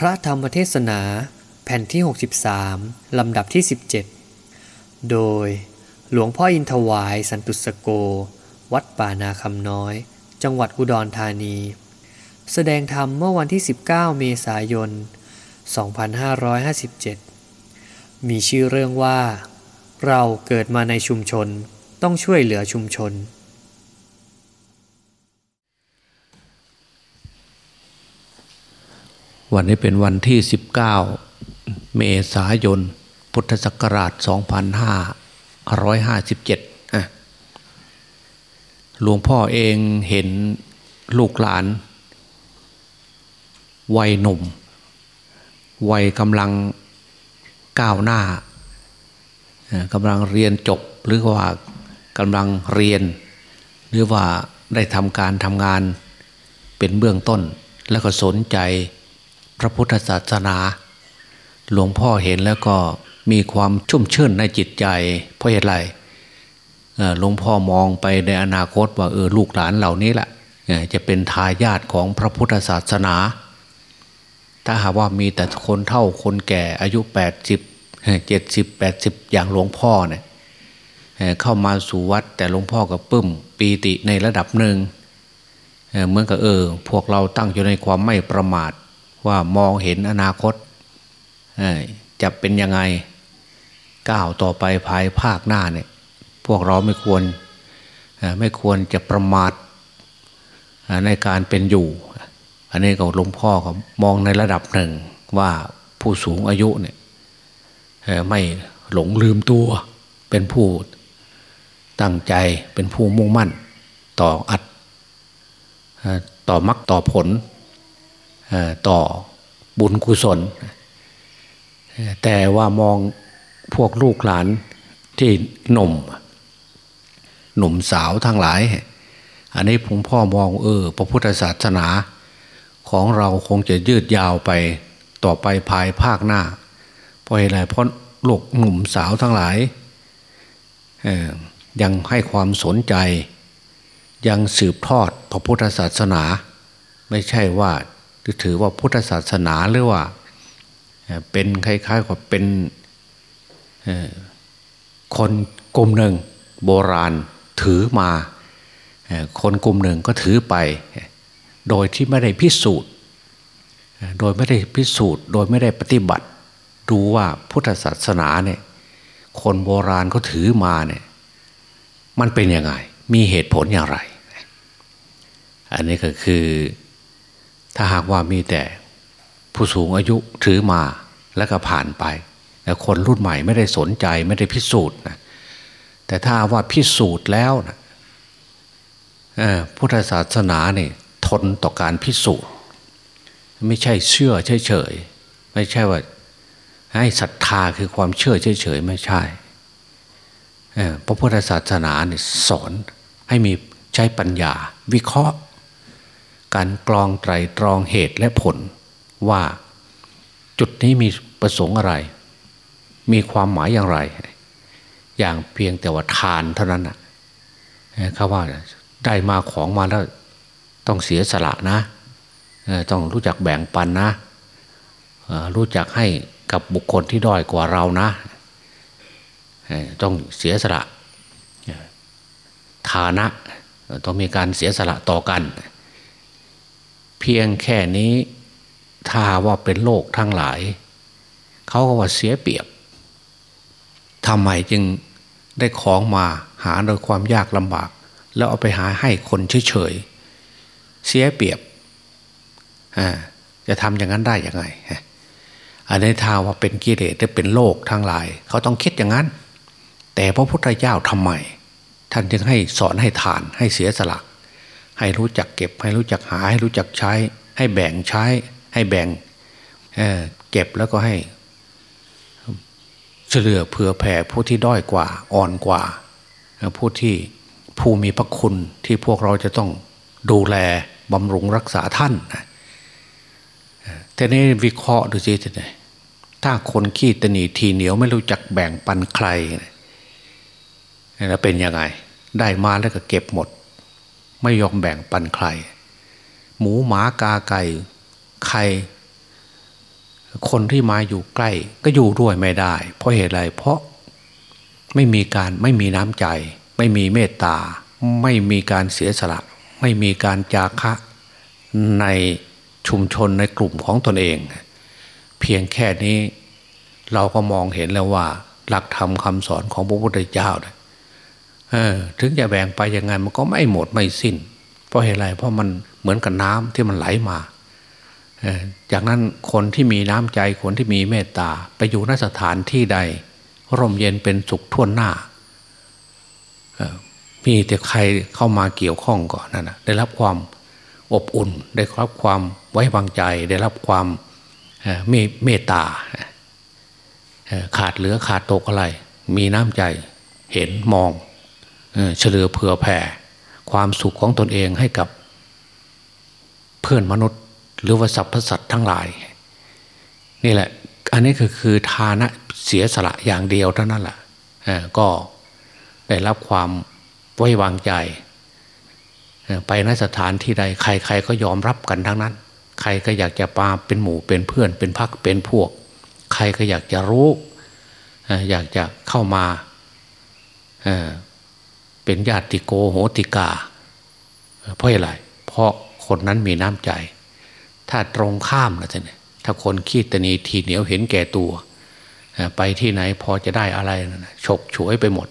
พระธรรมเทศนาแผ่นที่ 63 ลำดับที่ 17 โดยหลวงพ่ออินทวายสันตุสโก วัดป่านาคำน้อย จังหวัดอุดรธานี แสดงธรรมเมื่อวันที่ 19 เมษายน 2557 มีชื่อเรื่องว่า เราเกิดมาในชุมชนต้องช่วยเหลือชุมชน วันนี้เป็นวันที่ 19 เมษายน พุทธศักราช 2557อะหลวงพ่อเองเห็นลูกหลาน วัยหนุ่ม วัยกำลังก้าวหน้ากำลังเรียนจบหรือว่ากำลังเรียน หรือว่าได้ทำการทำงานเป็นเบื้องต้น แล้วก็สนใจ ระพุทธศาสนา หลวงพ่อเห็นแล้วก็มีความชุ่มชื่นในจิตใจ เพราะเหตุไรหลวงพ่อมองไปในอนาคตว่าเออลูกหลานเหล่านี้แหละจะเป็นทายาทของพระพุทธศาสนา ถ้าหากว่ามีแต่คนเท่าคนแก่อายุ 80 70 80 อย่างหลวงพ่อเนี่ยเข้ามาสู่วัดแต่หลวงพ่อก็ปึ้มปีติในระดับหนึ่งเหมือนกับเออ พวกเราตั้งอยู่ในความไม่ประมาท ว่ามองเห็นอนาคตจะเป็นยังไงก้าวต่อไปภายภาคหน้าเนี่ย พวกเราไม่ควรไม่ควรจะประมาทในการเป็นอยู่ อันนี้ก็หลวงพ่อเขามองในระดับหนึ่งว่าผู้สูงอายุเนี่ยไม่หลงลืมตัวเป็นผู้ตั้งใจเป็นผู้มุ่งมั่น ต่ออัดต่อมักต่อผล ต่อบุญกุศล แต่ว่ามองพวกลูกหลานที่หนุ่ม หนุ่มสาวทั้งหลาย อันนี้ผมพ่อมองเออ พระพุทธศาสนาของเราคงจะยืดยาวไปต่อไปภายภาคหน้า เพราะอะไรเพราะลูกหนุ่มสาวทั้งหลายยังให้ความสนใจ ยังสืบทอดพระพุทธศาสนา ไม่ใช่ว่า ถือว่าพุทธศาสนาหรือว่าเป็นคล้ายๆกับเป็นคนกลุ่มหนึ่งโบราณถือมาคนกลุ่มหนึ่งก็ถือไป โดยที่ไม่ได้พิสูจน์ โดยไม่ได้พิสูจน์ โดยไม่ได้ปฏิบัติ ดูว่าพุทธศาสนาเนี่ยคนโบราณเขาถือมาเนี่ยมันเป็นยังไง มีเหตุผลอย่างไร อันนี้ก็คือ ถ้าหากว่ามีแต่ผู้สูงอายุถือมาแล้วก็ผ่านไปแต่คนรุ่นใหม่ไม่ได้สนใจไม่ได้พิสูจน์นะแต่ถ้าว่าพิสูจน์แล้วนะพุทธศาสนาเนี่ยทนต่อการพิสูจน์ ไม่ใช่เชื่อเฉยๆไม่ใช่ว่า ให้ศรัทธาคือความเชื่อเฉยๆไม่ใช่พระพุทธศาสนาเนี่ยสอนให้มีใช้ปัญญาวิเคราะห์ การกรองไตรตรองเหตุและผลว่าจุดนี้มีประสงค์อะไร มีความหมายอย่างไร อย่างเพียงแต่ว่าทานเท่านั้นนะเขาว่าได้มาของมาแล้วต้องเสียสละนะ ต้องรู้จักแบ่งปันนะ รู้จักให้กับบุคคลที่ด้อยกว่าเรานะ ต้องเสียสละฐานะ ต้องมีการเสียสละต่อกันเพียงแค่นี้ ถ้าว่าเป็นโลกทั้งหลาย เขาก็ว่าเสียเปรียบทำไมจึงได้ของมาหาโดยความยากลำบาก แล้วเอาไปหาให้คนเฉยๆเสียเปรียบจะทำอย่างนั้นได้ยังไงอันนี้ถ้าว่าเป็นกิเลสจะเป็นโลกทั้งหลาย เขาต้องคิดอย่างนั้น แต่พระพุทธเจ้าทำไมท่านจึงให้สอนให้ทานให้เสียสละ ให้รู้จักเก็บ ให้รู้จักหา ให้รู้จักใช้ ให้แบ่งใช้ ให้แบ่งเเก็บแล้วก็ให้เฉลือเผื่อแผ่ผู้ที่ด้อยกว่าอ่อนกว่า ผู้ที่ผู้มีพระคุณที่พวกเราจะต้องดูแลบำรุงรักษาท่านแต่นี้วิเคราะห์ดูสิท่านถ้าคนขี้ตนีทีเหนียวไม่รู้จักแบ่งปันใครแล้วเป็นยังไง ได้มาแล้วก็เก็บหมด ไม่ยอมแบ่งปันใคร หมูหมากาไก่ใคร คนที่มาอยู่ใกล้ ก็อยู่ด้วยไม่ได้ เพราะเหตุไรเพราะไม่มีการไม่มีน้ำใจ ไม่มีเมตตา ไม่มีการเสียสละ ไม่มีการจาคะในชุมชนในกลุ่มของตนเอง เพียงแค่นี้เราก็มองเห็นแล้วว่า หลักธรรมคำสอนของพระพุทธเจ้าเนี่ย ถึงจะแบ่งไปยังไงมันก็ไม่หมดไม่สิ้น เพราะเหตุไรเพราะมันเหมือนกับน้ำที่มันไหลมาจากนั้นคนที่มีน้ำใจคนที่มีเมตตาไปอยู่นสถานที่ใด ร่มเย็นเป็นสุขทั่วหน้ามีแต่ใครเข้ามาเกี่ยวข้องก่อนนั่นนะได้รับความอบอุ่น ได้รับความไว้วางใจ ได้รับความเมตตาขาดเหลือขาดตกอะไร มีน้ำใจเห็นมอง เฉลือเผื่อแผ่ ความสุขของตนเองให้กับเพื่อนมนุษย์ หรือว่าสรรพสัตว์ทั้งหลาย นี่แหละ อันนี้คือคือทานะเสียสละอย่างเดียวเท่านั้นแหละก็ได้รับความไว้วางใจ ไปนสถานที่ใดใคร ๆ ก็ยอมรับกันทั้งนั้น ใครก็อยากจะปาเป็นหมู่เป็นเพื่อนเป็นพักเป็นพวก ใครก็อยากจะรู้ อยากจะเข้ามา เป็นญาติโกโหติกา เพราะอะไร เพราะคนนั้นมีน้ำใจ ถ้าตรงข้ามนะท่านถ้าคนขี้ตนีทีเหนียวเห็นแก่ตัว ไปที่ไหนพอจะได้อะไรฉกฉวยไปหมด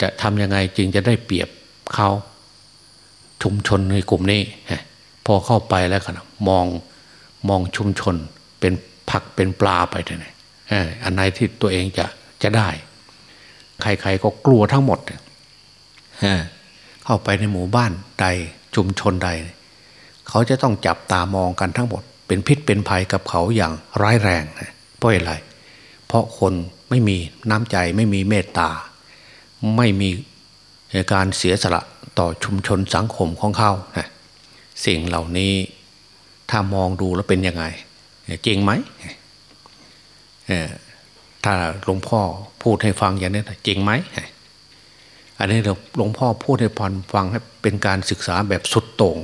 จะทำยังไงจึงจะได้เปรียบเขาชุมชนในกลุ่มนี้ พอเข้าไปแล้วกันมองมองชุมชนเป็นผักเป็นปลาไปท่านอันไหนที่ตัวเองจะจะได้ ใครๆก็กลัวทั้งหมดเข้าไปในหมู่บ้านใดชุมชนใด เขาจะต้องจับตามองกันทั้งหมด เป็นพิษเป็นภัยกับเขาอย่างร้ายแรงเพราะอะไร เพราะคนไม่มีน้ำใจไม่มีเมตตา ไม่มีการเสียสละต่อชุมชนสังคมของเขาสิ่งเหล่านี้ถ้ามองดูแล้วเป็นยังไง จริงไหม ถ้าหลวงพ่อพูดให้ฟังอย่างนี้จริงไหมอันนี้หลวงพ่อพูดให้พรฟังให้เป็นการศึกษาแบบสุดโต่ง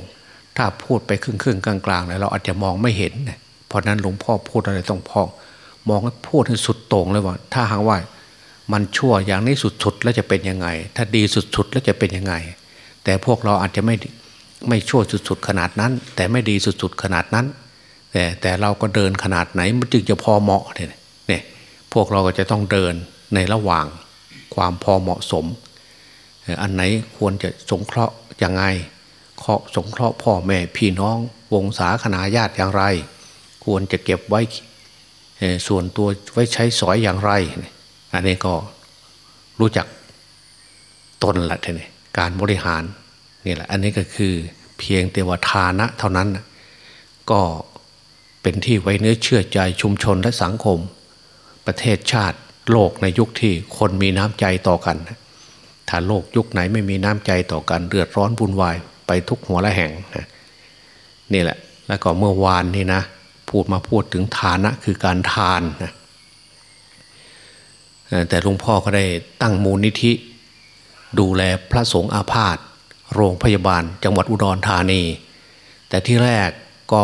ถ้าพูดไปครึ่งครึ่งกลางๆเราอาจจะมองไม่เห็น เพราะนั้นหลวงพ่อพูดอะไรต้องพอมองให้พูดให้สุดโต่งเลยว่า ถ้าหากว่ามันชั่วอย่างนี้สุดๆแล้วจะเป็นยังไง ถ้าดีสุดๆแล้วจะเป็นยังไง แต่พวกเราอาจจะไม่ไม่ชั่วสุดๆขนาดนั้น แต่ไม่ดีสุดๆขนาดนั้น แต่แต่เราก็เดินขนาดไหนมันจึงจะพอเหมาะเนี่ย พวกเราก็จะต้องเดินในระหว่างความพอเหมาะสม อันไหนควรจะสงเคราะห์ยังไงเคาะสงเคราะห์พ่อแม่พี่น้อง วงศาคณาญาติอย่างไร ควรจะเก็บไว้ส่วนตัวไว้ใช้สอยอย่างไร อันนี้ก็รู้จักตนละทีนี้การบริหารนี่แหละอันนี้ก็คือเพียงแต่ว่าทานะเท่านั้น ก็เป็นที่ไว้เนื้อเชื่อใจชุมชนและสังคม ประเทศชาติโลกในยุคที่คนมีน้ำใจต่อกัน ถ้าโลกยุคไหนไม่มีน้ำใจต่อกันเดือดร้อนบุญวายไปทุกหัวละแห่งนี่แหละ แล้วก็เมื่อวานนี่นะ พูดมาพูดถึงฐานะคือการทานนะแต่หลวงพ่อก็ได้ตั้งมูลนิธิ ดูแลพระสงฆ์อาพาธโรงพยาบาลจังหวัดอุดรธานี แต่ที่แรกก็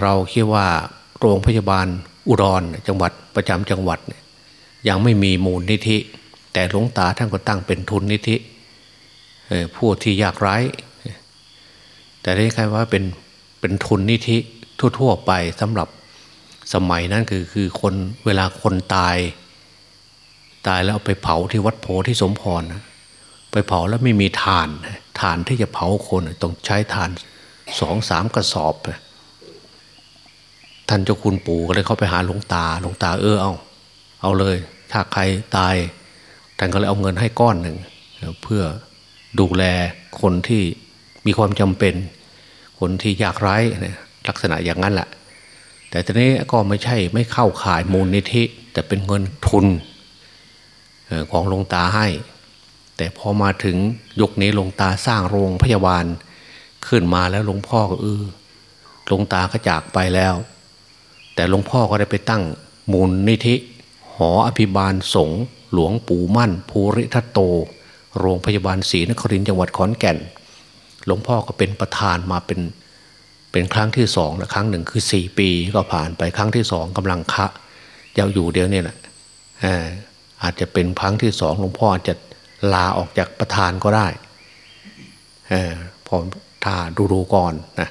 เราคิดว่าโรงพยาบาล อุดรจังหวัดประจำจังหวัดยังไม่มีมูลนิธิ แต่หลวงตาท่านก็ตั้งเป็นทุนนิธิผู้ที่ยากไร้แต่ได้ใครว่าเป็นเป็นทุนนิธิทั่ว ๆ ไปสำหรับสมัยนั้นคือคือคนเวลาคนตาย ตายแล้วเอาไปเผาที่วัดโพธิสมพรไปเผาแล้วไม่มีฐานฐานที่จะเผาคนต้องใช้ฐานสองสามกระสอบ ท่านเจ้าคุณปู่ก็เลยเข้าไปหาหลวงตาหลวงตาเออเอา เอาเลย ถ้าใครตายท่านก็เลยเอาเงินให้ก้อนหนึ่งเพื่อดูแลคนที่มีความจำเป็น คนที่ยากไร้ลักษณะอย่างนั้นแหละแต่ทีนี้ก็ไม่ใช่ไม่เข้าข่ายมูลนิธิ แต่เป็นเงินทุนของหลวงตาให้ แต่พอมาถึงยุคนี้หลวงตาสร้างโรงพยาบาลขึ้นมาแล้วหลวงพ่อก็เออหลวงตาก็จากไปแล้ว แต่หลวงพ่อก็ได้ไปตั้งมูลนิธิ หออภิบาลสงฆ์หลวงปู่มั่น ภูริทัตโต โรงพยาบาลศรีนครินทร์จังหวัดขอนแก่น หลวงพ่อก็เป็นประธานมาเป็นเป็นครั้งที่สองและครั้งหนึ่งคือสี่ปีก็ผ่านไปครั้งที่สองกำลังคะยังอยู่เดียวนี่แหละอาจจะเป็นครั้งที่สองหลวงพ่ออาจจะลาออกจากประธานก็ได้พอถ้าดูดูก่อนนะ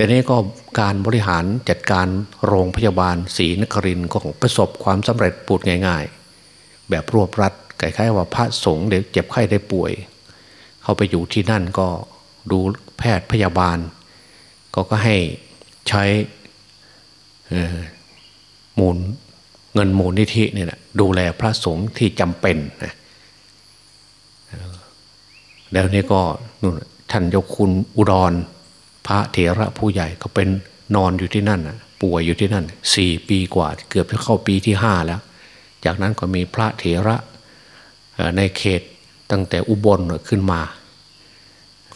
แต่นี้ก็การบริหารจัดการโรงพยาบาลศรีนครินก็ประสบความสำเร็จปูดง่าย ๆ แบบรวบรัดคล้ายๆว่าพระสงฆ์เดี๋ยวเจ็บไข้ได้ป่วย เขาไปอยู่ที่นั่นก็ดูแพทย์พยาบาล ก็ก็ให้ใช้มูลเงินมูลนิธิเนี่ยนะดูแลพระสงฆ์ที่จำเป็นนะแล้วนี่ก็นู่นท่านเจ้าคุณอุดร ระเถระผู้ใหญ่ก็เป็นนอนอยู่ที่นั่นป่วยอยู่ที่นั่นสี่ปีกว่า เกือบจะเข้าปีที่ห้าแล้ว จากนั้นก็มีพระเถระในเขตตั้งแต่อุบลขึ้นมา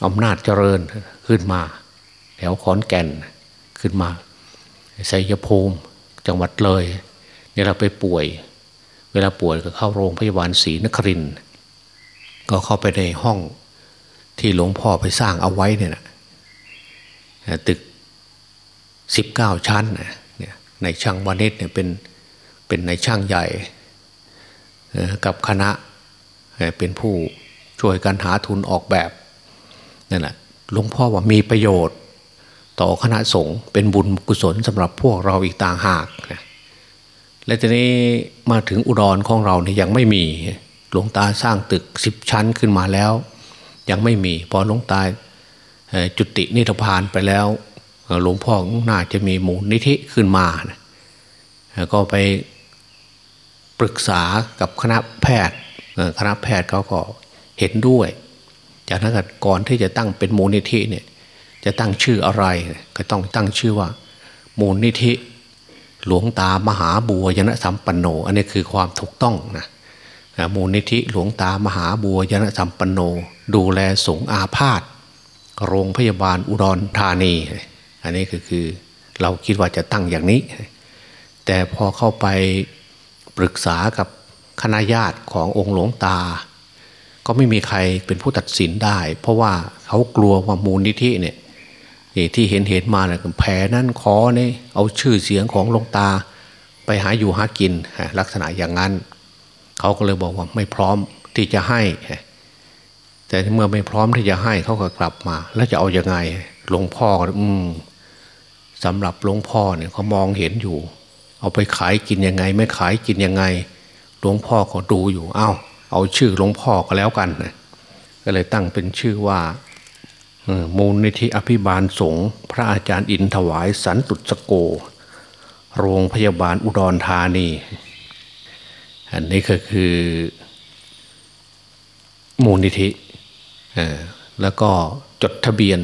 อำนาจเจริญขึ้นมา แถวขอนแก่นขึ้นมาไสยภูมิจังหวัดเลยเนี่ยเราไปป่วย เวลาป่วยก็เข้าโรงพยาบาลศรีนครินก็เข้าไปในห้องที่หลวงพ่อไปสร้างเอาไว้เนี่ยนะ ตึกสิบเก้าชั้นเนี่ยในช่างวานิชเนี่ยเป็นเป็นในช่างใหญ่กับคณะเป็นผู้ช่วยกันหาทุนออกแบบนั่นแหละหลวงพ่อว่ามีประโยชน์ ต่อคณะสงฆ์เป็นบุญกุศลสำหรับพวกเราอีกต่างหากนะและทีนี้มาถึงอุดรของเราเนี่ยยังไม่มีหลวงตาสร้างตึกสิบชั้นขึ้นมาแล้ว ยังไม่มีพอหลวงตา จุตินิพพานไปแล้วหลวงพ่อน่าจะมีมูลนิธิขึ้นมานะก็ไปปรึกษากับคณะแพทย์คณะแพทย์เขาก็เห็นด้วย จากนั้นก่อนที่จะตั้งเป็นมูลนิธิเนี่ยจะตั้งชื่ออะไรก็ต้องตั้งชื่อว่า มูลนิธิ หลวงตามหาบัวยนสัมปันโน อันนี้คือความถูกต้องนะมูลนิธิหลวงตามหาบัวยนสัมปันโน ดูแลสงอาพาธ โรงพยาบาลอุดรธานี อันนี้ก็คือเราคิดว่าจะตั้งอย่างนี้ แต่พอเข้าไปปรึกษากับคณะญาติขององค์หลวงตา ก็ไม่มีใครเป็นผู้ตัดสินได้ เพราะว่าเขากลัวว่ามูลนิธิเนี่ยที่เห็นเห็นมาเนี่ยแผลนั่นคอเนี่ยเอาชื่อเสียงของหลวงตา ไปหาอยู่หากินลักษณะอย่างนั้น เขาก็เลยบอกว่าไม่พร้อมที่จะให้ แต่เมื่อไม่พร้อมที่จะให้เขาก็กลับมา แล้วจะเอาอยัางไงหลวงพ่ออืมสำหรับหลวงพ่อเนี่ยเขามองเห็นอยู่ เอาไปขายกินยังไง ไม่ขายกินยังไงหลวงพ่อก็ดูอยู่ เอา้า เอาชื่อหลวงพ่อก็แล้วกันก็เลยตั้งเป็นชื่อว่ามูลนิธิอภิบาลสงฆ์พระอาจารย์อินถวายสันตุสโก โรงพยาบาลอุดรธานี อันนี้ก็คือ มูลนิธิ แล้วก็จดทะเบียน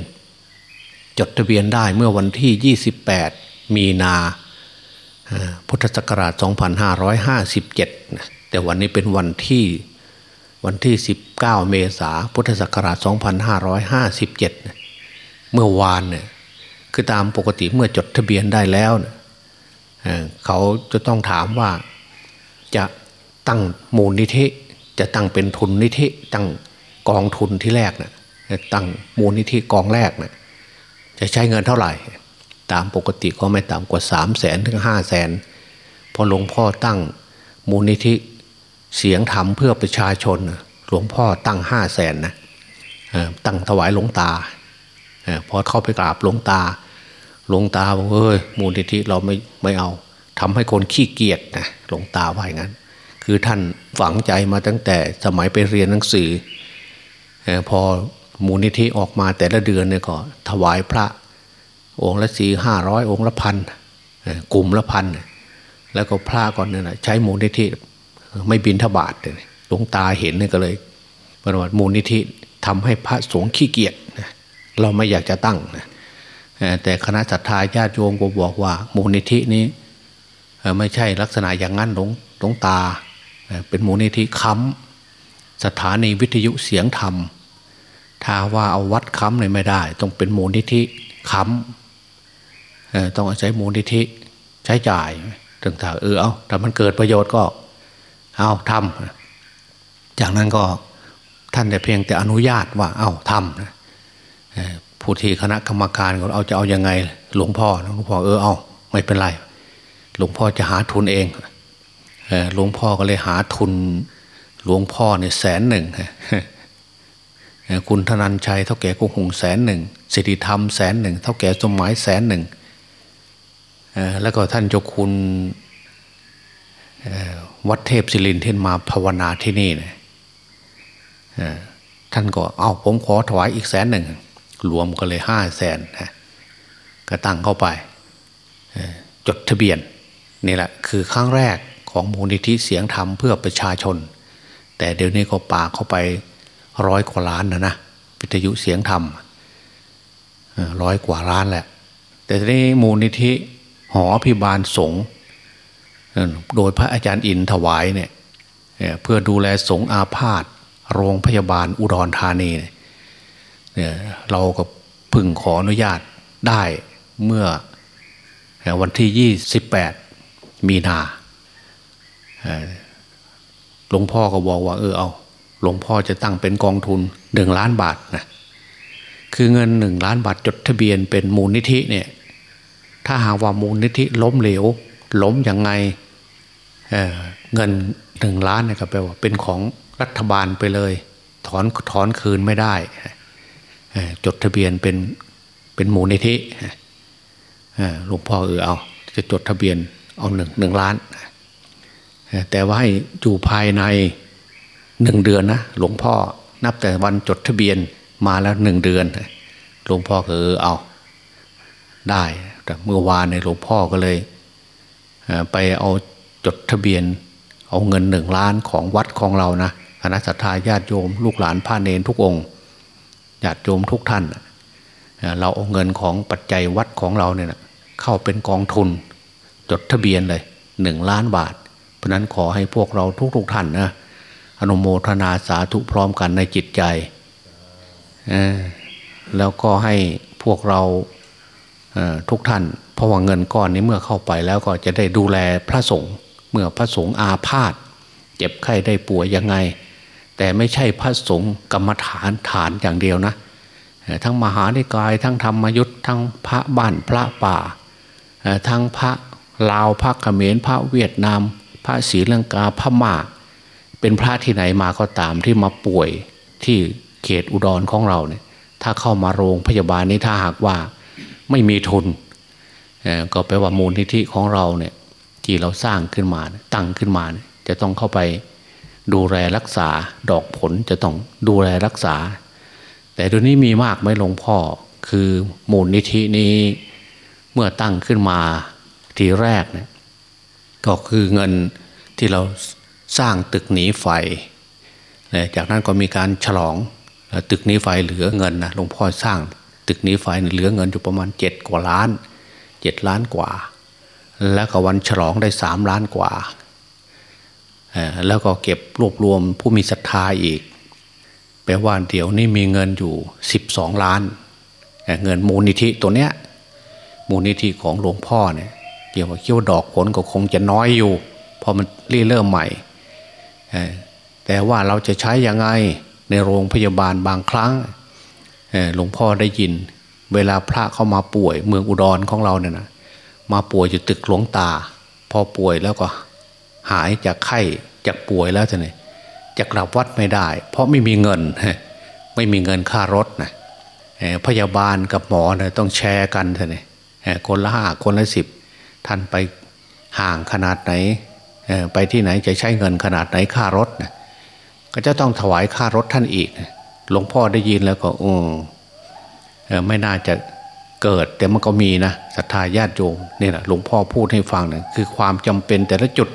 จดทะเบียนได้เมื่อวันที่ 28 มีนาพุทธศักราช 2557 แต่วันนี้เป็นวันที่วันที่ 19 เมษาพุทธศักราช 2557 เมื่อวานเนี่ยคือตามปกติเมื่อจดทะเบียนได้แล้วเเขาจะต้องถามว่าจะตั้งมูลนิธิจะตั้งเป็นทุนนิธิตั้ง กองทุนที่แรกนะตั้งมูลนิธิกองแรกนะจะใช้เงินเท่าไหร่ ตามปกติก็ไม่ต่ำกว่าสามแสนถึงห้าแสนพอหลวงพ่อตั้งมูลนิธิเสียงธรรมเพื่อประชาชน หลวงพ่อตั้งห้าแสนนะตั้งถวายหลวงตาพอเข้าไปกราบหลวงตาหลวงตาบอกเฮ้ยมูลนิธิเราไม่ไม่เอาทำให้คนขี้เกียจนะหลวงตาว่าอย่างนั้น คือท่านฝังใจมาตั้งแต่สมัยไปเรียนหนังสือ พอมูลนิธิออกมาแต่ละเดือนเนี่ยก็ถวายพระองค์ละสี่ห้าร้อยองค์ละพันกลุ่มละพันแล้วก็พระก่อนเนี่ยใช้มูลนิธิไม่บินทบาทเลยหลวงตาเห็นเนี่ยก็เลยประวัติมูลนิธิทำให้พระสงฆ์ขี้เกียจเราไม่อยากจะตั้งนะแต่คณะศรัทธาญาติโยมก็บอกว่า มูลนิธินี้ไม่ใช่ลักษณะอย่างนั้นหลวงหลวงตา เป็นมูลนิธิค้ำ สถานีวิทยุเสียงธรรม ถ้าว่าเอาวัดค้ำเลยไม่ได้ ต้องเป็นมูลนิธิค้ำต้องอาศัยมูลนิธิใช้จ่ายต่างๆเออเอาแต่มันเกิดประโยชน์ก็เอาทำจากนั้นก็ท่านแต่เพียงแต่อนุญาตว่าเอาทำผู้ที่คณะกรรมการก็เอาจะเอายังไง หลวงพ่อหลวงพ่อเออเอาไม่เป็นไร หลวงพ่อจะหาทุนเองหลวงพ่อก็เลยหาทุน หลวงพ่อเนี่ยแสนหนึ่งคุณธนันชัยเท่าแก่กุงหงแสนหนึ่งสิริธรรมแสนหนึ่งเท่าแก่สมหมายแสนหนึ่งแล้วก็ท่านเจ้าคุณวัดเทพศิรินที่มาภาวนาที่นี่เนี่ยท่านก็เอาผมขอถวายอีกแสนหนึ่งรวมก็เลยห้าแสนก็ตั้งเข้าไปจดทะเบียนนี่แหละคือครั้งแรกของมูลนิธิเสียงธรรมเพื่อประชาชน แต่เดี๋ยวนี้ก็ป่าเข้าไปร้อยกว่าล้านนะนะวิทยุเสียงธรรมร้อยกว่าล้านแหละ แต่ทีนี้มูลนิธิหอพิบาลสงฆ์โดยพระอาจารย์อินถวายเนี่ยเพื่อดูแลสงฆ์อาพาธโรงพยาบาลอุดรธานีเนี่ยเราก็พึ่งขออนุญาตได้เมื่อวันที่ยี่สิบแปดมีนา หลวงพ่อก็บอกว่าเออเอาหลวงพ่อจะตั้งเป็นกองทุนหนึ่งล้านบาทนะคือเงินหนึ่งล้านบาทจดทะเบียนเป็นมูลนิธิเนี่ยถ้าหากว่ามูลนิธิล้มเหลว ล้มยังไงเเงินหนึ่งล้านเนี่ยก็แปลว่าเป็นของรัฐบาลไปเลย ถอนถอนคืนไม่ได้จดทะเบียนเป็นเป็นมูลนิธิหลวงพ่อเออเอาจะจดทะเบียนเอาหนึ่งหนึ่งล้าน แต่ว่าให้อยู่ภายในหนึ่งเดือนนะหลวงพ่อนับแต่วันจดทะเบียนมาแล้วหนึ่งเดือนหลวงพ่อเออเอาได้แต่เมื่อวานในหลวงพ่อก็เลยไปเอาจดทะเบียน เอาเงินหนึ่งล้านของวัดของเรานะคณะสัตยาญาติโยม ลูกหลานพระเนนทุกองค์ญาติโยมทุกท่าน เราเอาเงินของปัจจัยวัดของเราเนี่ยเข้าเป็นกองทุน จดทะเบียนเลยหนึ่งล้านบาท เพราะนั้นขอให้พวกเราทุกๆทท่านนะอนุโมทนาสาธุพร้อมกันในจิตใจแล้วก็ให้พวกเราทุกท่าน เพราะว่าเงินก้อนนี้เมื่อเข้าไปแล้วก็จะได้ดูแลพระสงฆ์เมื่อพระสงฆ์อาพาธเจ็บไข้ได้ป่วยยังไง แต่ไม่ใช่พระสงฆ์กรรมฐานฐานอย่างเดียวนะ ทั้งมหานิกาย ทั้งธรรมยุทธ์ทั้งพระบ้านพระป่า ทั้งพระลาวพระเขมรพระเวียดนาม ระศรีลังกาพระมาเป็นพระที่ไหนมาก็ตามที่มาป่วยที่เขตอุดรของเราเนี่ย ถ้าเข้ามาโรงพยาบาลนี้ถ้าหากว่าไม่มีทุนก็แปลว่ามูลนิธิของเราเนี่ยที่เราสร้างขึ้นมาตั้งขึ้นมาจะต้องเข้าไปดูแลรักษาดอกผลจะต้องดูแลรักษา แต่ตัวนี้มีมากไหมหลวงพ่อคือมูลนิธินี้เมื่อตั้งขึ้นมาทีแรกเนี่ย ก็คือเงินที่เราสร้างตึกหนีไฟ จากนั้นก็มีการฉลองตึกหนีไฟเหลือเงินนะหลวงพ่อสร้างตึกหนีไฟเหลือเงินอยู่ประมาณเจ็ดกว่าล้านเจ็ดล้านกว่า แล้วก็วันฉลองได้สามล้านกว่า แล้วก็เก็บรวบรวมผู้มีศรัทธาอีกแปลว่าเดี๋ยวนี้มีเงินอยู่สิบสองล้าน เงินมูลนิธิตัวเนี้ยมูลนิธิของหลวงพ่อเนี่ย เกี่ยวกับเกี่ยวดอกผลก็คงจะน้อยอยู่พอมันรีเริ่มใหม่ แต่ว่าเราจะใช้ยังไงในโรงพยาบาลบางครั้งหลวงพ่อได้ยิน เวลาพระเข้ามาป่วย เมืองอุดรของเราเนี่ยนะมาป่วยอยู่ตึกหลวงตา พอป่วยแล้วก็หายจากไข้จากป่วยแล้วจะเนี่ยจะกลับวัดไม่ได้ เพราะไม่มีเงิน ไม่มีเงินค่ารถนะพยาบาลกับหมอเนี่ยต้องแชร์กันท่านเนี่ยคนละห้าคนละสิบ ท่านไปห่างขนาดไหนไปที่ไหนจะใช้เงินขนาดไหนค่ารถนะก็จะต้องถวายค่ารถท่านอีก หลวงพ่อได้ยินแล้วก็อืไม่น่าจะเกิดแต่มันก็มีนะศรัทธาญาติโยมนี่แหละหลวงพ่อพูดให้ฟังนะคือความจำเป็นแต่ละจุด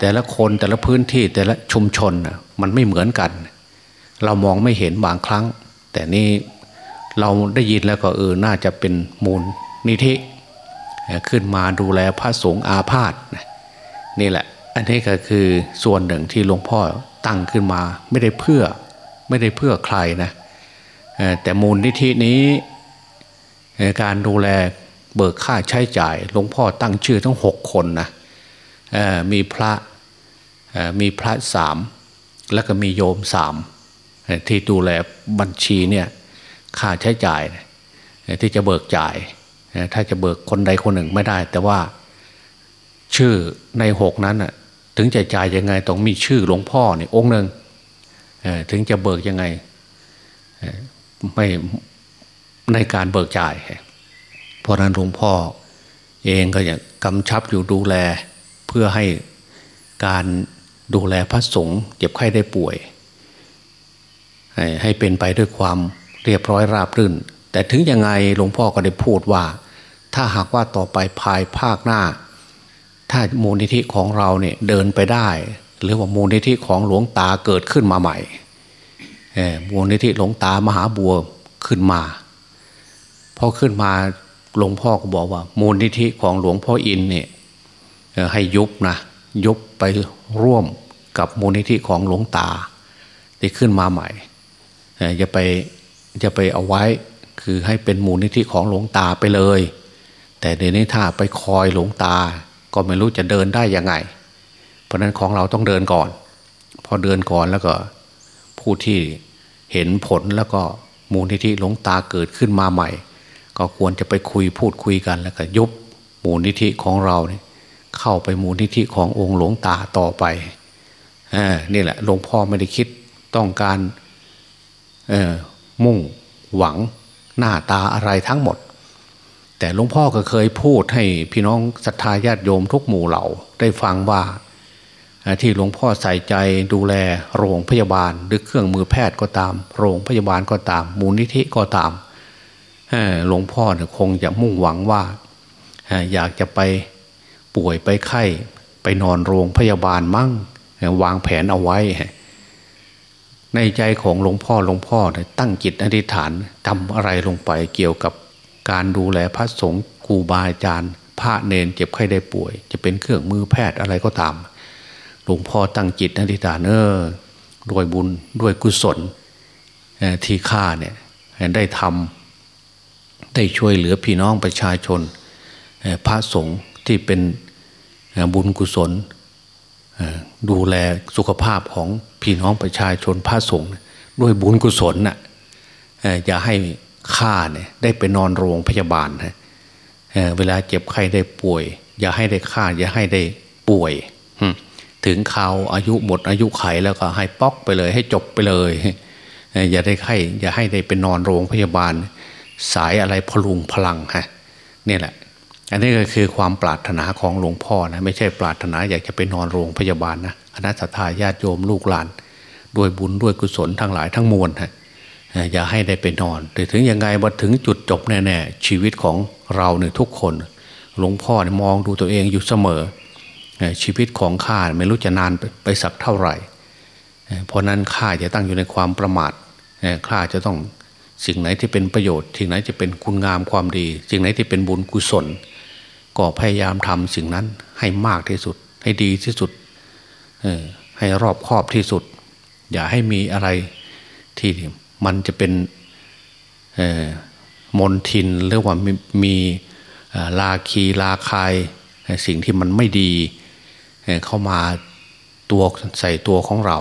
แต่ละคนแต่ละพื้นที่แต่ละชุมชนนะมันไม่เหมือนกัน เรามองไม่เห็นบางครั้ง แต่นี่เราได้ยินแล้วก็เออน่าจะเป็นมูลนิธิ ขึ้นมาดูแลพระสงฆ์อาพาธนี่แหละ อันนี้ก็คือส่วนหนึ่งที่หลวงพ่อตั้งขึ้นมาไม่ได้เพื่อไม่ได้เพื่อใครนะแต่มูลนิธินี้การดูแลเบิกค่าใช้จ่ายหลวงพ่อตั้งชื่อทั้งหกคนนะมีพระมีพระสามแล้วก็มีโยมสามที่ดูแลบัญชีเนี่ยค่าใช้จ่ายที่จะเบิกจ่าย ถ้าจะเบิกคนใดคนหนึ่งไม่ได้ แต่ว่าชื่อในหกนั้นถึงจะจ่ายยังไงต้องมีชื่อหลวงพ่อเนี่ยองค์หนึ่งถึงจะเบิกยังไงไม่ในการเบิกจ่ายเพราะนั้นหลวงพ่อเองก็อยากกำชับอยู่ดูแลเพื่อให้การดูแลพระสงฆ์เจ็บไข้ได้ป่วย ให้เป็นไปด้วยความเรียบร้อยราบรื่น แต่ถึงยังไงหลวงพ่อก็ได้พูดว่า ถ้าหากว่าต่อไปภายภาคหน้า ถ้ามูลนิธิของเราเนี่ยเดินไปได้ หรือว่ามูลนิธิของหลวงตาเกิดขึ้นมาใหม่มูลนิธิหลวงตามหาบัวขึ้นมาพอขึ้นมาหลวงพ่อก็บอกว่า มูลนิธิของหลวงพ่ออินเนี่ยให้ยุบนะยุบไปร่วมกับมูลนิธิของหลวงตาที่ขึ้นมาใหม่จะไปจะไปเอาไว้ คือให้เป็นมูลนิธิของหลวงตาไปเลย แต่เดี๋ยวนี้ถ้าไปคอยหลวงตา ก็ไม่รู้จะเดินได้ยังไง เพราะนั้นของเราต้องเดินก่อน พอเดินก่อนแล้วก็ผู้ที่เห็นผลแล้วก็มูลนิธิหลวงตาเกิดขึ้นมาใหม่ ก็ควรจะไปคุยพูดคุยกันแล้วก็ยุบมูลนิธิของเราเนี่ยเข้าไปมูลนิธิขององค์หลวงตาต่อไปนี่แหละหลวงพ่อไม่ได้คิดต้องการมุ่งหวัง หน้าตาอะไรทั้งหมด แต่หลวงพ่อก็เคยพูดให้พี่น้องศรัทธาญาติโยมทุกหมู่เหล่าได้ฟังว่าที่หลวงพ่อใส่ใจดูแลโรงพยาบาล หรือเครื่องมือแพทย์ก็ตาม โรงพยาบาลก็ตาม มูลนิธิก็ตามหลวงพ่อคงจะมุ่งหวังว่าอยากจะไปป่วยไปไข้ ไปนอนโรงพยาบาลมั่งวางแผนเอาไว้ ในใจของหลวงพ่อหลวงพ่อเนี่ยตั้งจิตอธิษฐานทำอะไรลงไปเกี่ยวกับการดูแลพระสงฆ์ครูบาอาจารย์พระเนนเจ็บไข้ได้ป่วย จะเป็นเครื่องมือแพทย์อะไรก็ตาม หลวงพ่อตั้งจิตอธิษฐานเออด้วยบุญด้วยกุศลที่ข้าเนี่ยได้ทำได้ช่วยเหลือพี่น้องประชาชน พระสงฆ์ที่เป็นบุญกุศลดูแลสุขภาพของ พี่น้องประชาชนพระสงฆ์ด้วยบุญกุศลน่ะอย่าให้ข้าเนี่ยได้ไปนอนโรงพยาบาลนะเวลาเจ็บไข้ได้ป่วย อย่าให้ได้ฆ่าอย่าให้ได้ป่วย ถึงเขาอายุหมดอายุไขแล้วก็ให้ป๊อกไปเลย ให้จบไปเลย อย่าได้ไข้อย่าให้ได้ไปนอนโรงพยาบาล สายอะไรพลุงพลังฮะนี่แหละ อันนี้ก็คือความปรารถนาของหลวงพ่อนะไม่ใช่ปรารถนาอยากจะไปนอนโรงพยาบาลนะคณะทาญาติโยมลูกหลาน ด้วยบุญด้วยกุศลทั้งหลายทั้งมวลฮะอย่าให้ได้ไปนอนแต่ถึงยังไงมาถึงจุดจบแน่ๆชีวิตของเราเนี่ยทุกคน หลวงพ่อมองดูตัวเองอยู่เสมอ ชีวิตของข้าไม่รู้จะนานไปสักเท่าไหร่ เพราะนั้นข้าจะตั้งอยู่ในความประมาทข้าจะต้องสิ่งไหนที่เป็นประโยชน์สิ่งไหนจะเป็นคุณงามความดี สิ่งไหนที่เป็นบุญกุศล ก็พยายามทำสิ่งนั้นให้มากที่สุด ให้ดีที่สุดให้รอบครอบที่สุด อย่าให้มีอะไรที่มันจะเป็นมนทินหรือว่ามีมีลาคีลาคายสิ่งที่มันไม่ดีเข้ามาตัวใส่ตัวของเรา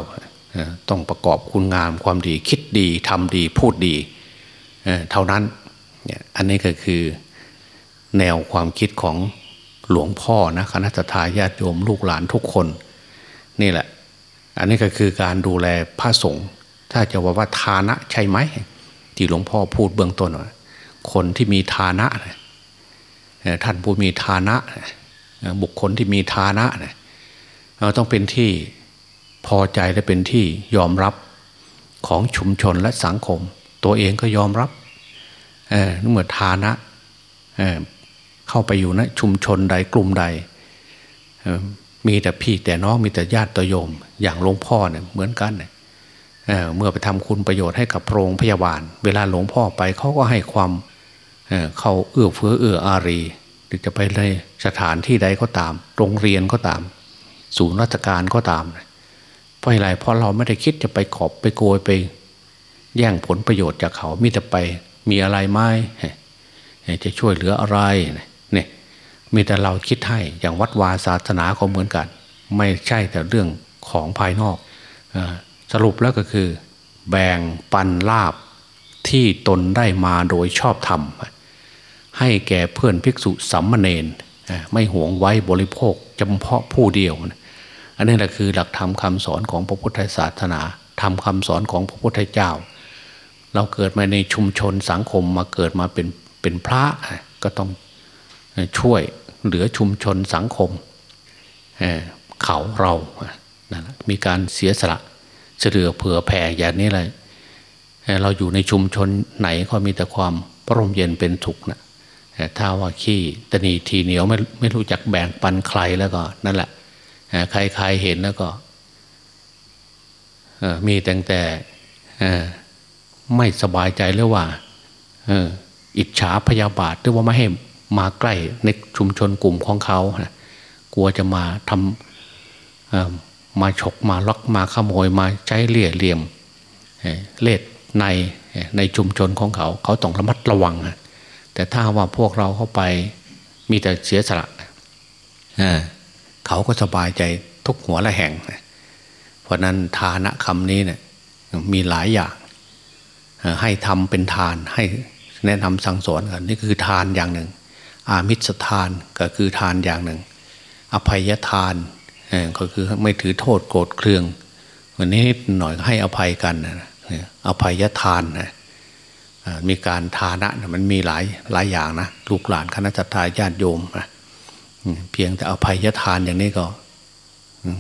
ต้องประกอบคุณงามความดีคิดดีทำดีพูดดี เท่านั้นอันนี้ก็คือ แนวความคิดของหลวงพ่อนะคณะทาญาติโยมลูกหลานทุกคน นี่แหละ อันนี้ก็คือการดูแลพระสงฆ์ถ้าจะว่าว่าทานะใช่ไหมที่หลวงพ่อพูดเบื้องต้นว่าคนที่มีทานะท่านผู้มีทานะ บุคคลที่มีทานะเราต้องเป็นที่พอใจและเป็นที่ยอมรับของชุมชนและสังคม ตัวเองก็ยอมรับเมื่อทานะ เข้าไปอยู่นะชุมชนใดกลุ่มใด มีแต่พี่แต่น้องมีแต่ญาติตโยม อย่างหลวงพ่อเนี่ยเหมือนกันเนี่ยเมื่อไปทำคุณประโยชน์ให้กับโรงพยาบาล เวลาหลวงพ่อไปเขาก็ให้ความเขาเอื้อเฟื้อเอื้ออารีหรือจะไปในสถานที่ใดก็ตาม โรงเรียนก็ตาม ศูนย์ราชการก็ตาม เพราะอะไรเพราะเราไม่ได้คิดจะไปขอบไปโกยไปแย่งผลประโยชน์จากเขา มีแต่ไปมีอะไรไหมจะช่วยเหลืออะไรเมีแต่เราคิดให้อย่างวัดวาศาสนาก็เหมือนกัน ไม่ใช่แต่เรื่องของภายนอกสรุปแล้วก็คือ แบ่งปันลาบที่ตนได้มาโดยชอบธรรม ให้แก่เพื่อนภิกษุสัมมเนนไม่หวงไว้บริโภคจำเพาะผู้เดียว อันนี้แหละคือหลักธรรมคำสอนของพระพุทธศาสนาทำคำสอนของพระพุทธเจ้า เราเกิดมาในชุมชนสังคมมาเกิดมาเป็นเป็นพระก็ต้องช่วย เหลือชุมชนสังคมเขาเรานะมีการเสียสละเสือเผื่อแผ่อย่างนี้เลยเราอยู่ในชุมชนไหนก็มีแต่ความร่มเย็นเป็นสุขนะถ้าว่าขี้ตนีทีเหนียวไม่ไม่รู้จักแบ่งปันใครแล้วก็นั่นแหละใครๆเห็นแล้วก็มีแต่แต่ไม่สบายใจหรือว่าอิจฉาพยาบาทหรือว่าไม่ให้ มาใกล้ในชุมชนกลุ่มของเขากลัวจะมาทำมาฉกมาล็อกมาขโมยมาใช้เลี่ยเหลี่ยมเล็ดในในชุมชนของเขา เขาต้องระมัดระวังแต่ถ้าว่าพวกเราเข้าไปมีแต่เสียสละเขาก็สบายใจทุกหัวละแห่ง เพราะนั้นทานะคำนี้เนี่ยมีหลายอย่างให้ทำเป็นทานให้แนะนำสั่งสอนกันนี่คือทานอย่างหนึ่ง อามิสทานก็คือทานอย่างหนึ่ง อภัยทานก็คือไม่ถือโทษโกรธเคืองวันนี้หน่อยให้อภัยกันอภัยทานนะมีการทานะมันมีหลายหลายอย่างนะลูกหลานคณะทาญาติโยมนะเพียงแต่อภัยทานอย่างนี้ก็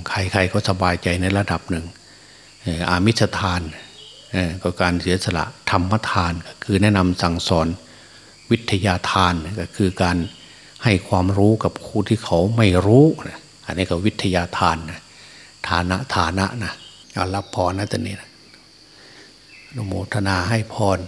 ใครๆก็สบายใจในระดับหนึ่งอามิสทานก็การเสียสละธรรมทานก็คือแนะนำสั่งสอน วิทยาทานก็คือการให้ความรู้กับผู้ที่เขาไม่รู้อันนี้ก็วิทยาทานนะฐานะฐานะนะเอารับพรนะตอนนี้นะนโมทนาให้พร